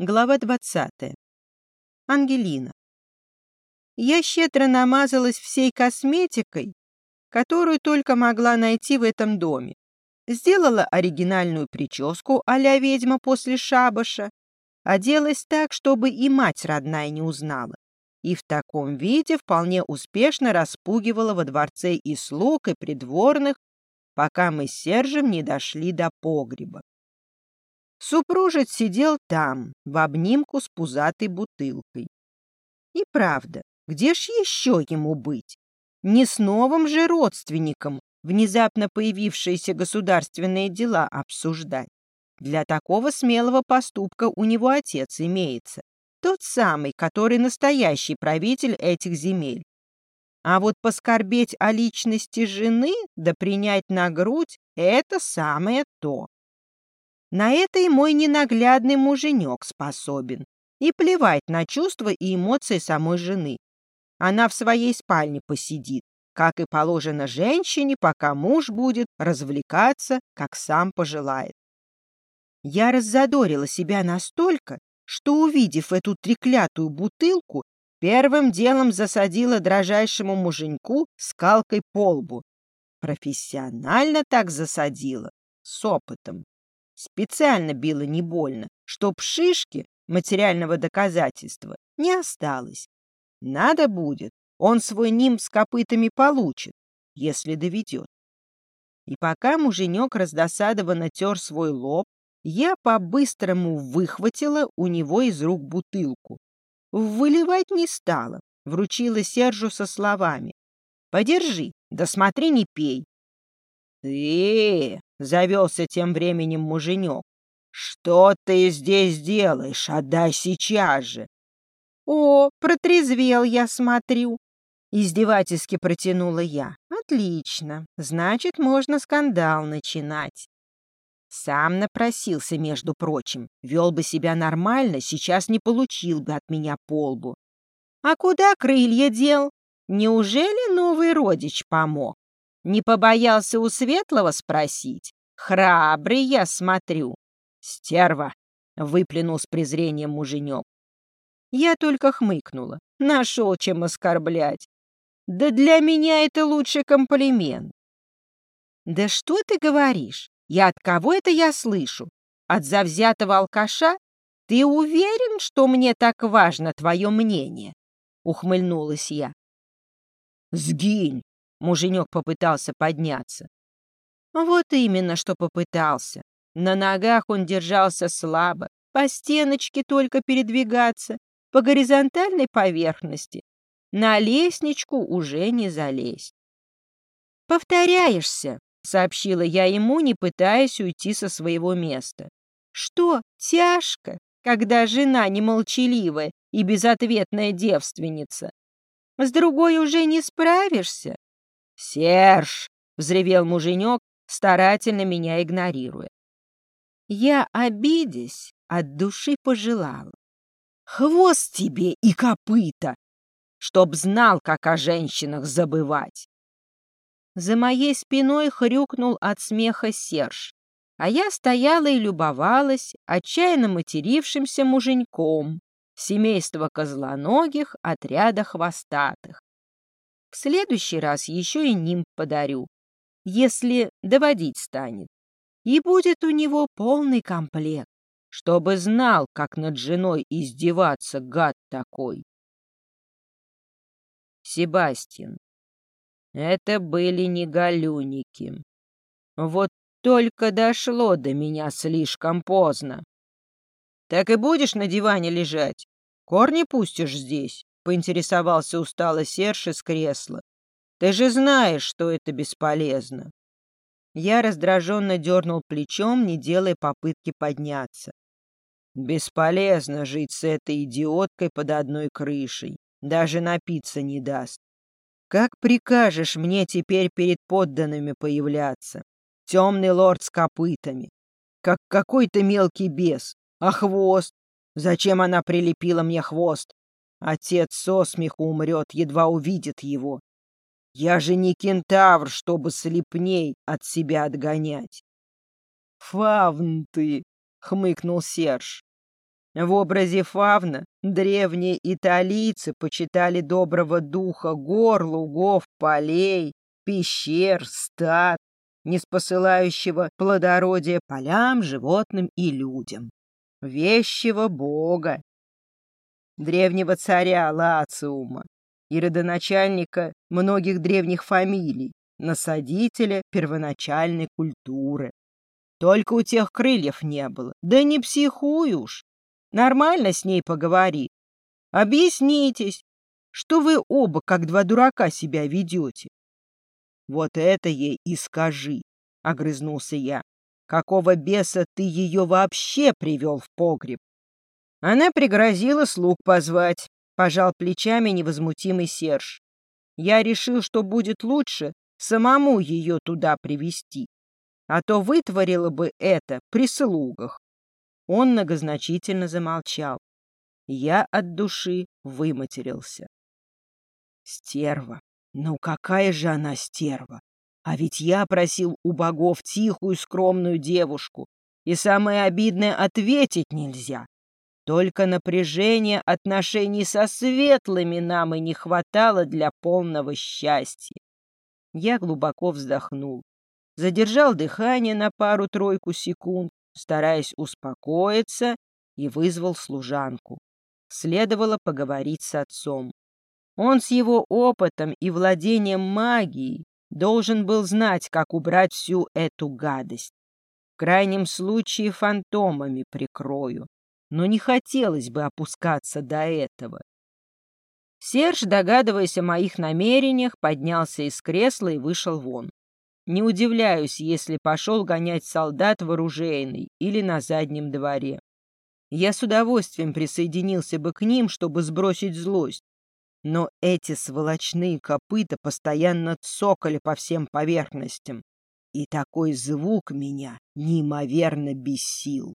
Глава 20. Ангелина. Я щедро намазалась всей косметикой, которую только могла найти в этом доме. Сделала оригинальную прическу а-ля ведьма после шабаша, оделась так, чтобы и мать родная не узнала. И в таком виде вполне успешно распугивала во дворце и слуг, и придворных, пока мы с Сержем не дошли до погреба. Супружец сидел там, в обнимку с пузатой бутылкой. И правда, где ж еще ему быть? Не с новым же родственником внезапно появившиеся государственные дела обсуждать. Для такого смелого поступка у него отец имеется. Тот самый, который настоящий правитель этих земель. А вот поскорбеть о личности жены да принять на грудь — это самое то. На это и мой ненаглядный муженек способен. И плевать на чувства и эмоции самой жены. Она в своей спальне посидит, как и положено женщине, пока муж будет развлекаться, как сам пожелает. Я раззадорила себя настолько, что, увидев эту треклятую бутылку, первым делом засадила дрожайшему муженьку скалкой по лбу. Профессионально так засадила, с опытом. Специально била не больно, чтоб шишки материального доказательства не осталось. Надо будет, он свой ним с копытами получит, если доведет. И пока муженек раздосадованно тер свой лоб, я по-быстрому выхватила у него из рук бутылку. Выливать не стала, вручила Сержу со словами. «Подержи, да не пей». «Ты — завелся тем временем муженек. «Что ты здесь делаешь? Отдай сейчас же!» «О, протрезвел я, смотрю!» Издевательски протянула я. «Отлично. Значит, можно скандал начинать». Сам напросился, между прочим. Вел бы себя нормально, сейчас не получил бы от меня полбу. А куда крылья дел? Неужели новый родич помог? Не побоялся у Светлого спросить? Храбрый я смотрю. Стерва! Выплюнул с презрением муженек. Я только хмыкнула. Нашел чем оскорблять. Да для меня это лучший комплимент. Да что ты говоришь? Я от кого это я слышу? От завзятого алкаша? Ты уверен, что мне так важно твое мнение? Ухмыльнулась я. Сгинь! Муженек попытался подняться. Вот именно, что попытался. На ногах он держался слабо, по стеночке только передвигаться, по горизонтальной поверхности. На лестничку уже не залезть. «Повторяешься», — сообщила я ему, не пытаясь уйти со своего места. «Что, тяжко, когда жена немолчаливая и безответная девственница? С другой уже не справишься?» «Серж!» — взревел муженек, старательно меня игнорируя. Я, обидясь, от души пожелала. Хвост тебе и копыта, чтоб знал, как о женщинах забывать. За моей спиной хрюкнул от смеха Серж, а я стояла и любовалась отчаянно матерившимся муженьком семейства козлоногих отряда хвостатых. В следующий раз еще и ним подарю, если доводить станет. И будет у него полный комплект, чтобы знал, как над женой издеваться гад такой. Себастьян. Это были не галюники. Вот только дошло до меня слишком поздно. Так и будешь на диване лежать? Корни пустишь здесь? Поинтересовался устало Серж из кресла. «Ты же знаешь, что это бесполезно». Я раздраженно дернул плечом, не делая попытки подняться. «Бесполезно жить с этой идиоткой под одной крышей. Даже напиться не даст. Как прикажешь мне теперь перед подданными появляться? Темный лорд с копытами. Как какой-то мелкий бес. А хвост? Зачем она прилепила мне хвост? Отец со смеху умрет, едва увидит его. Я же не кентавр, чтобы слепней от себя отгонять. — Фавн ты! — хмыкнул Серж. В образе фавна древние италийцы почитали доброго духа гор, лугов, полей, пещер, стад, неспосылающего плодородия полям, животным и людям, вещего бога, древнего царя Лациума и родоначальника многих древних фамилий, насадителя первоначальной культуры. Только у тех крыльев не было. Да не психуй уж. Нормально с ней поговори. Объяснитесь, что вы оба как два дурака себя ведете. Вот это ей и скажи, — огрызнулся я. Какого беса ты ее вообще привел в погреб? Она пригрозила слуг позвать, пожал плечами невозмутимый Серж. Я решил, что будет лучше самому ее туда привести, а то вытворила бы это при слугах. Он многозначительно замолчал. Я от души выматерился. Стерва. Ну какая же она стерва! А ведь я просил у богов тихую скромную девушку, и самое обидное ответить нельзя. Только напряжения отношений со светлыми нам и не хватало для полного счастья. Я глубоко вздохнул, задержал дыхание на пару-тройку секунд, стараясь успокоиться, и вызвал служанку. Следовало поговорить с отцом. Он с его опытом и владением магией должен был знать, как убрать всю эту гадость. В крайнем случае фантомами прикрою, но не хотелось бы опускаться до этого. Серж, догадываясь о моих намерениях, поднялся из кресла и вышел вон. Не удивляюсь, если пошел гонять солдат в оружейной или на заднем дворе. Я с удовольствием присоединился бы к ним, чтобы сбросить злость. Но эти сволочные копыта постоянно цокали по всем поверхностям, и такой звук меня неимоверно бесил.